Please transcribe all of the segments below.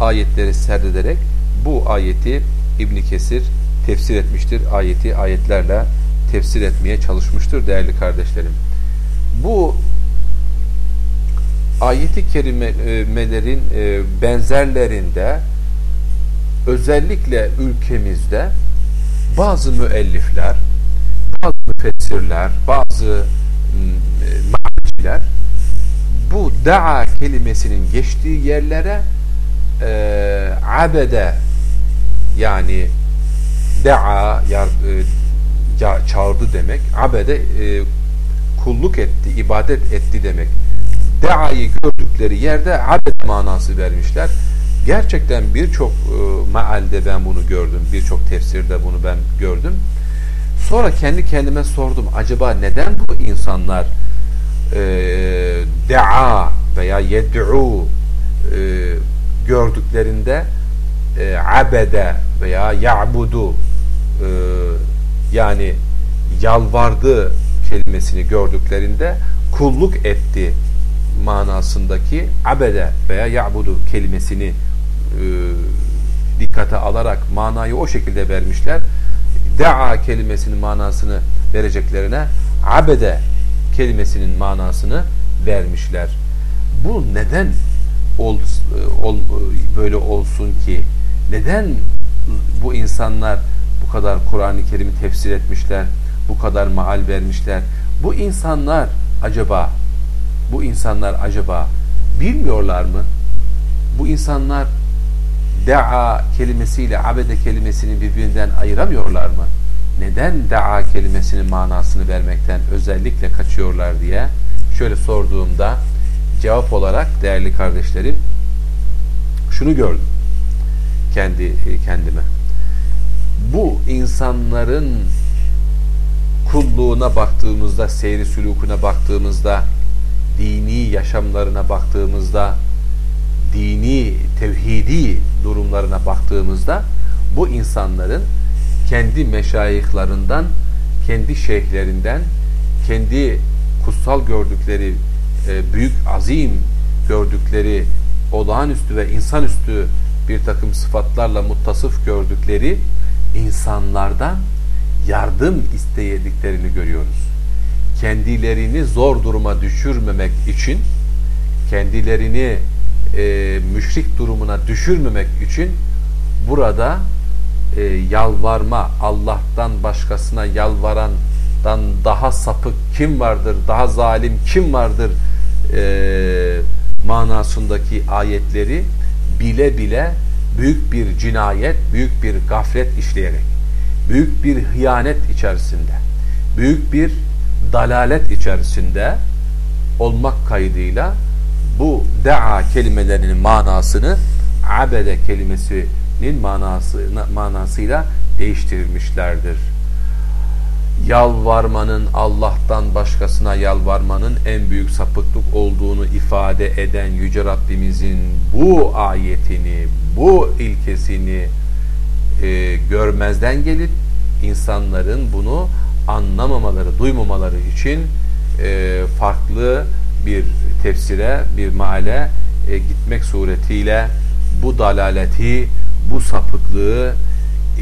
ayetleri serdederek bu ayeti İbn Kesir tefsir etmiştir. Ayeti ayetlerle tefsir etmeye çalışmıştır değerli kardeşlerim. Bu ayeti kerimelerin e, benzerlerinde özellikle ülkemizde bazı müellifler, bazı müfessirler, bazı maniciler bu da'a kelimesinin geçtiği yerlere e, abede yani da'a yar, e, çağırdı demek. Abede e, kulluk etti, ibadet etti demek. Da'ayı gördükleri yerde abed manası vermişler. Gerçekten birçok e, mealde ben bunu gördüm birçok tefsirde bunu ben gördüm. Sonra kendi kendime sordum acaba neden bu insanlar e, da'a veya yed'u e, gördüklerinde e, abede veya ya'budu e, yani yalvardı kelimesini gördüklerinde kulluk etti manasındaki abede veya ya'budu kelimesini e, dikkate alarak manayı o şekilde vermişler. Da'a kelimesinin manasını vereceklerine abede kelimesinin manasını vermişler. Bu neden ol, ol, böyle olsun ki? Neden bu insanlar bu kadar Kur'an-ı Kerim'i tefsir etmişler, bu kadar maal vermişler? Bu insanlar acaba bu insanlar acaba bilmiyorlar mı? Bu insanlar da'a kelimesiyle abede kelimesini birbirinden ayıramıyorlar mı? Neden da'a kelimesinin manasını vermekten özellikle kaçıyorlar diye şöyle sorduğumda cevap olarak değerli kardeşlerim şunu gördüm kendi e, kendime. Bu insanların kulluğuna baktığımızda, seyri sülukuna baktığımızda, dini yaşamlarına baktığımızda, dini, tevhidi durumlarına baktığımızda bu insanların kendi meşayihlerinden, kendi şeyhlerinden, kendi kutsal gördükleri, e, büyük, azim gördükleri, olağanüstü ve insanüstü bir takım sıfatlarla muttasıf gördükleri insanlardan yardım isteyediklerini görüyoruz. Kendilerini zor duruma düşürmemek için, kendilerini e, müşrik durumuna düşürmemek için burada e, yalvarma, Allah'tan başkasına yalvarandan daha sapık kim vardır, daha zalim kim vardır e, manasındaki ayetleri bile bile büyük bir cinayet, büyük bir gaflet işleyerek, büyük bir hıyanet içerisinde, büyük bir dalalet içerisinde olmak kaydıyla bu da'a kelimelerinin manasını abede kelimesinin manası, manasıyla değiştirmişlerdir. Yalvarmanın Allah'tan başkasına yalvarmanın en büyük sapıklık olduğunu ifade eden Yüce Rabbimizin bu ayetini, bu ilkesini e, görmezden gelip insanların bunu anlamamaları, duymamaları için e, farklı bir tefsire, bir maale e, gitmek suretiyle bu dalaleti, bu sapıklığı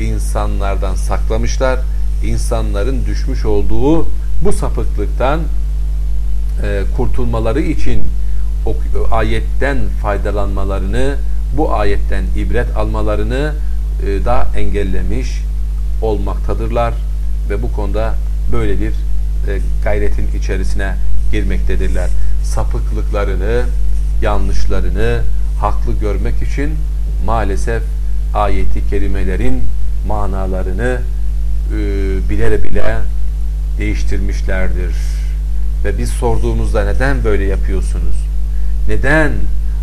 insanlardan saklamışlar. İnsanların düşmüş olduğu bu sapıklıktan e, kurtulmaları için o ayetten faydalanmalarını, bu ayetten ibret almalarını e, da engellemiş olmaktadırlar ve bu konuda böyle bir e, gayretin içerisine girmektedirler. Sapıklıklarını, yanlışlarını haklı görmek için maalesef ayeti kerimelerin manalarını e, bilere bile değiştirmişlerdir. Ve biz sorduğumuzda neden böyle yapıyorsunuz? Neden?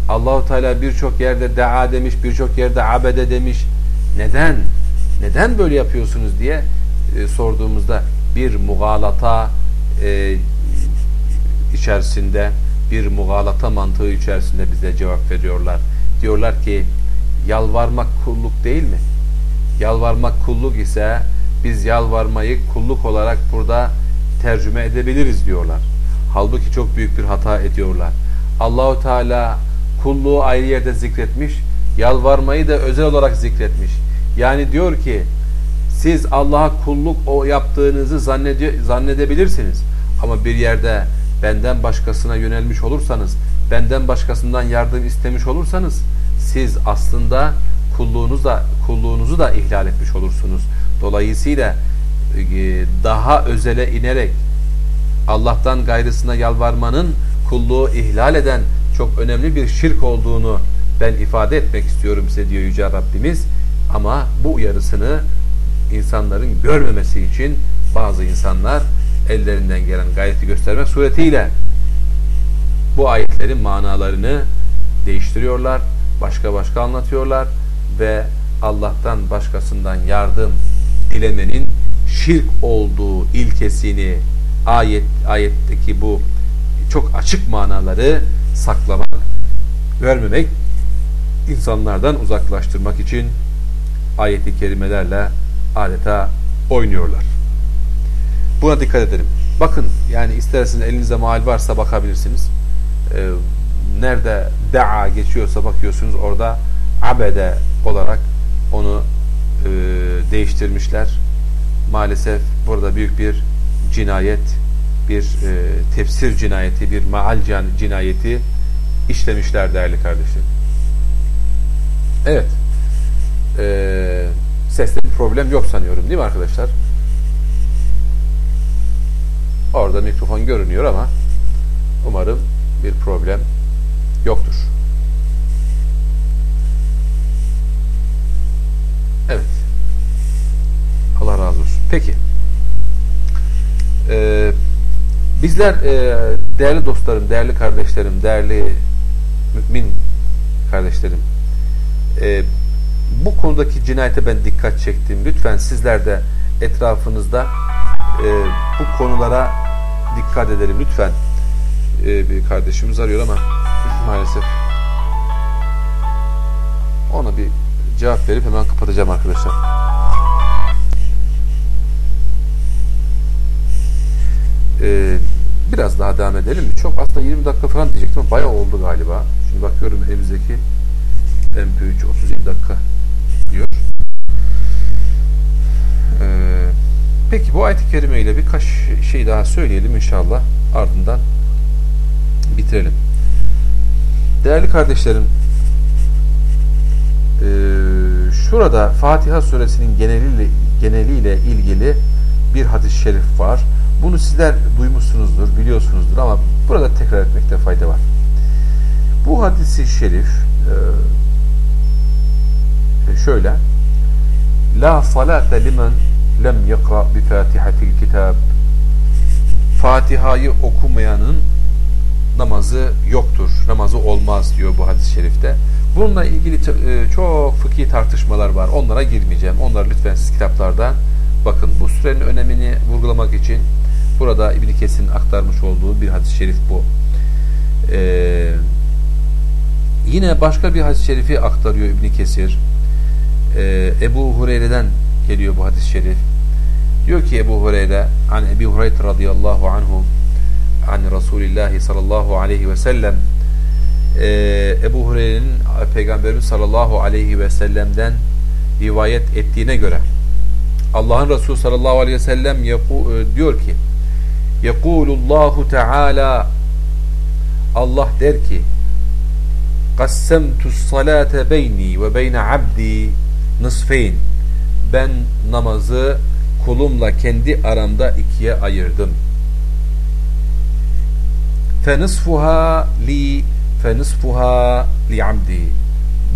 Allahu Teala birçok yerde daa demiş, birçok yerde abede demiş. Neden? Neden böyle yapıyorsunuz diye e, sorduğumuzda bir mugalata e, içerisinde bir mugalata mantığı içerisinde bize cevap veriyorlar. Diyorlar ki yalvarmak kulluk değil mi? Yalvarmak kulluk ise biz yalvarmayı kulluk olarak burada tercüme edebiliriz diyorlar. Halbuki çok büyük bir hata ediyorlar. Allahu Teala kulluğu ayrı yerde zikretmiş, Yalvarmayı da özel olarak zikretmiş. Yani diyor ki siz Allah'a kulluk o yaptığınızı zannede, zannedebilirsiniz. Ama bir yerde benden başkasına yönelmiş olursanız, benden başkasından yardım istemiş olursanız siz aslında kulluğunuzu da, kulluğunuzu da ihlal etmiş olursunuz. Dolayısıyla e, daha özele inerek Allah'tan gayrısına yalvarmanın kulluğu ihlal eden çok önemli bir şirk olduğunu ben ifade etmek istiyorum size diyor Yüce Rabbimiz. Ama bu uyarısını insanların görmemesi için bazı insanlar ellerinden gelen gayreti göstermek suretiyle bu ayetlerin manalarını değiştiriyorlar, başka başka anlatıyorlar ve Allah'tan başkasından yardım dilemenin şirk olduğu ilkesini ayet ayetteki bu çok açık manaları saklamak, görmemek, insanlardan uzaklaştırmak için ayeti kerimelerle adeta oynuyorlar. Buna dikkat edelim. Bakın yani isterseniz elinizde maal varsa bakabilirsiniz. Ee, nerede da'a geçiyorsa bakıyorsunuz orada abede olarak onu e, değiştirmişler. Maalesef burada büyük bir cinayet, bir e, tefsir cinayeti, bir maal cinayeti işlemişler değerli kardeşlerim. Evet. Ee, seste bir problem yok sanıyorum değil mi arkadaşlar? Orada mikrofon görünüyor ama umarım bir problem yoktur. Evet. Allah razı olsun. Peki. Ee, bizler e, değerli dostlarım, değerli kardeşlerim, değerli mümin kardeşlerim e, bu konudaki cinayete ben dikkat çektim. Lütfen sizler de etrafınızda e, bu konulara dikkat edelim. Lütfen e, bir kardeşimiz arıyor ama maalesef ona bir cevap verip hemen kapatacağım arkadaşlar. Biraz daha devam edelim mi? Çok aslında 20 dakika falan diyecektim ama bayağı oldu galiba. Şimdi bakıyorum elimizdeki MP3 37 dakika diyor. Ee, peki bu ayet-i kerime ile birkaç şey daha söyleyelim inşallah. Ardından bitirelim. Değerli kardeşlerim, e, şurada Fatiha suresinin geneliyle, geneliyle ilgili bir hadis-i şerif var. Bunu sizler duymuşsunuzdur, biliyorsunuzdur ama burada tekrar etmekte fayda var. Bu hadisi şerif e, e, şöyle La salate limen lem yakra bi fatihatil kitab Fatiha'yı okumayanın namazı yoktur, namazı olmaz diyor bu hadis-i şerifte. Bununla ilgili e, çok fıkhi tartışmalar var. Onlara girmeyeceğim. Onları lütfen siz kitaplarda bakın. Bu sürenin önemini vurgulamak için burada İbn Kesir'in aktarmış olduğu bir hadis-i şerif bu. Ee, yine başka bir hadis-i şerifi aktarıyor İbn Kesir e, Ebu Hureyre'den geliyor bu hadis-i şerif. Diyor ki Ebu Hureyre an Ebi Hureyre radıyallahu anhu an Resulillahi sallallahu aleyhi ve sellem e, Ebu Hureyre'nin Peygamberimiz sallallahu aleyhi ve sellem'den rivayet ettiğine göre Allah'ın Resulü sallallahu aleyhi ve sellem e, diyor ki Yekulullahu Teala Allah der ki Kassemtus salate beyni ve beyne abdi nısfeyn ben namazı kulumla kendi aramda ikiye ayırdım. Fenısfuha li fenısfuha li amdi.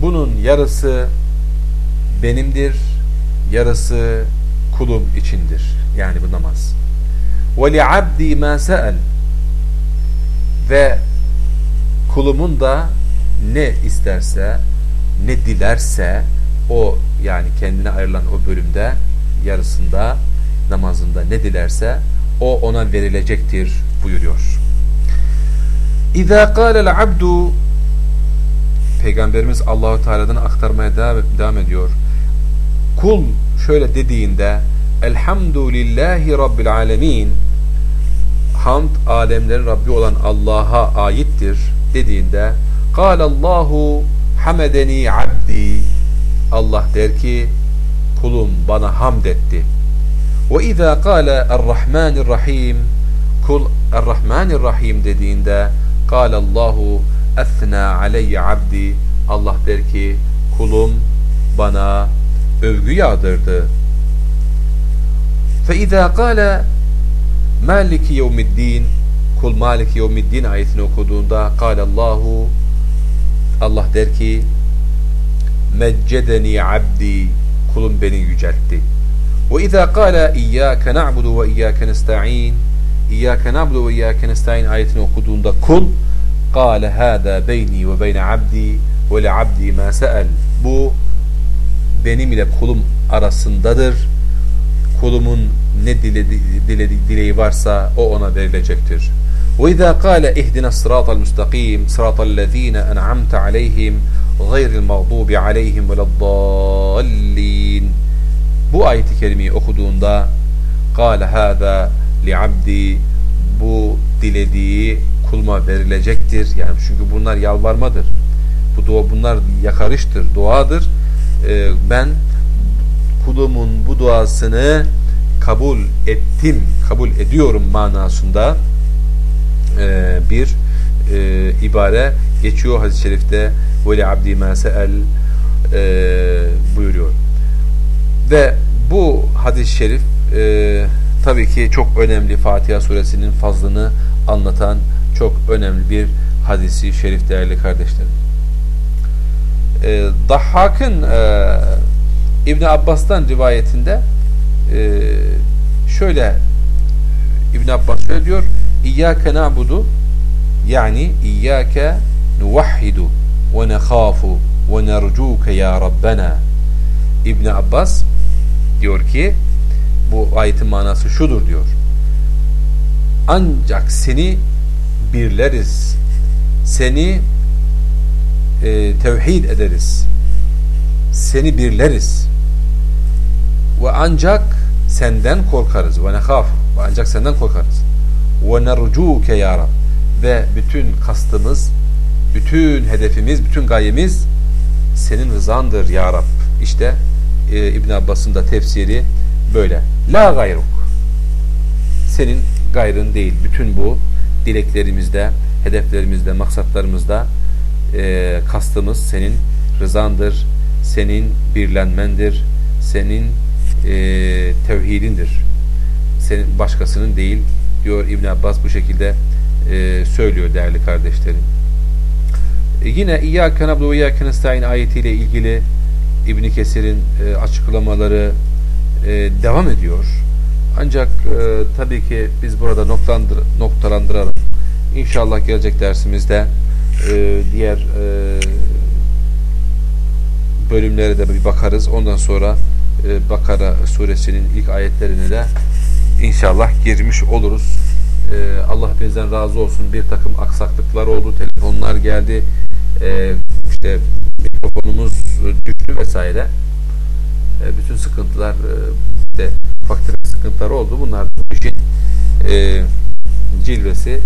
Bunun yarısı benimdir, yarısı kulum içindir. Yani bu namaz. Ve li abdi ma. Ve kulumun da ne isterse, ne dilerse o yani kendine ayrılan o bölümde yarısında namazında ne dilerse o ona verilecektir buyuruyor. İza qâle'l abdu Peygamberimiz Allahu Teala'dan aktarmaya devam ediyor. Kul şöyle dediğinde Elhamdülillahi Rabbil Alemin Hamd alemlerin Rabbi olan Allah'a aittir dediğinde Allahu hamedeni abdi Allah der ki kulum bana hamd etti. Ve izâ kâle er-Rahmanir-Rahim kul er-Rahmanir-Rahim dediğinde Allahu esna aleyye abdi Allah der ki kulum bana övgü yağdırdı. Fe izâ kâle Maliki yevmiddin Kul Maliki yevmiddin ayetini okuduğunda Allahu Allah der ki Meccedeni abdi kulum beni yüceltti. Ve izâ kâle iyyâke na'budu ve iyyâke nesta'in İyyâke na'budu ve iyyâke nesta'in ayetini okuduğunda kul Kâle hâdâ beyni ve beyne abdi ve le abdi mâ se'el Bu benim ile kulum arasındadır Kulumun ne diledi, diledi, dileği varsa o ona verilecektir. وإذا قال اهدنا الصراط المستقيم صراط الذين أنعمت عليهم غير المغضوب عليهم ولا الضالين Bu ayeti kerimeyi okuduğunda قال هذا لعبدي bu dilediği kuluma verilecektir. Yani çünkü bunlar yalvarmadır. Bu dua bunlar yakarıştır, duadır. Ee, ben kulumun bu duasını kabul ettim, kabul ediyorum manasında e, bir e, ibare geçiyor hadis-i şerifte ve abdi ma se'el e, buyuruyor. Ve bu hadis-i şerif e, tabii ki çok önemli Fatiha suresinin fazlını anlatan çok önemli bir hadisi şerif değerli kardeşlerim. E, Dahhak'ın e, İbn Abbas'tan rivayetinde e, şöyle İbn Abbas şöyle diyor İyyâke na'budu yani İyyâke nuvahhidu ve nekhafu ve nercuke ya Rabbena İbn Abbas diyor ki bu ayetin manası şudur diyor. Ancak seni birleriz. Seni e, tevhid ederiz. Seni birleriz. Ve ancak senden korkarız. Ve nekhaf. Ve ancak senden korkarız. Ve nercuke ya Rab. Ve bütün kastımız, bütün hedefimiz, bütün gayemiz senin rızandır ya Rab. İşte e, İbn Abbas'ın da tefsiri böyle. La gayruk. Senin gayrın değil. Bütün bu dileklerimizde, hedeflerimizde, maksatlarımızda e, kastımız senin rızandır, senin birlenmendir, senin e, tevhidindir. Senin başkasının değil diyor İbn Abbas bu şekilde e, söylüyor değerli kardeşlerim. E, yine İyyâke nabdu ve İyyâke nestaîn ayetiyle ilgili İbn Kesir'in e, açıklamaları e, devam ediyor. Ancak e, tabii ki biz burada noktalandır, noktalandıralım. İnşallah gelecek dersimizde e, diğer e, bölümlere de bir bakarız. Ondan sonra e, Bakara suresinin ilk ayetlerine de inşallah girmiş oluruz. E, Allah hepinizden razı olsun. Bir takım aksaklıklar oldu. Telefonlar geldi. E, işte mikrofonumuz düştü vesaire. E, bütün sıkıntılar de ufak sıkıntılar oldu. Bunlar bu işin cilvesi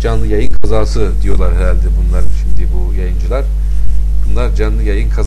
canlı yayın kazası diyorlar herhalde bunlar şimdi bu yayıncılar. Bunlar canlı yayın kazası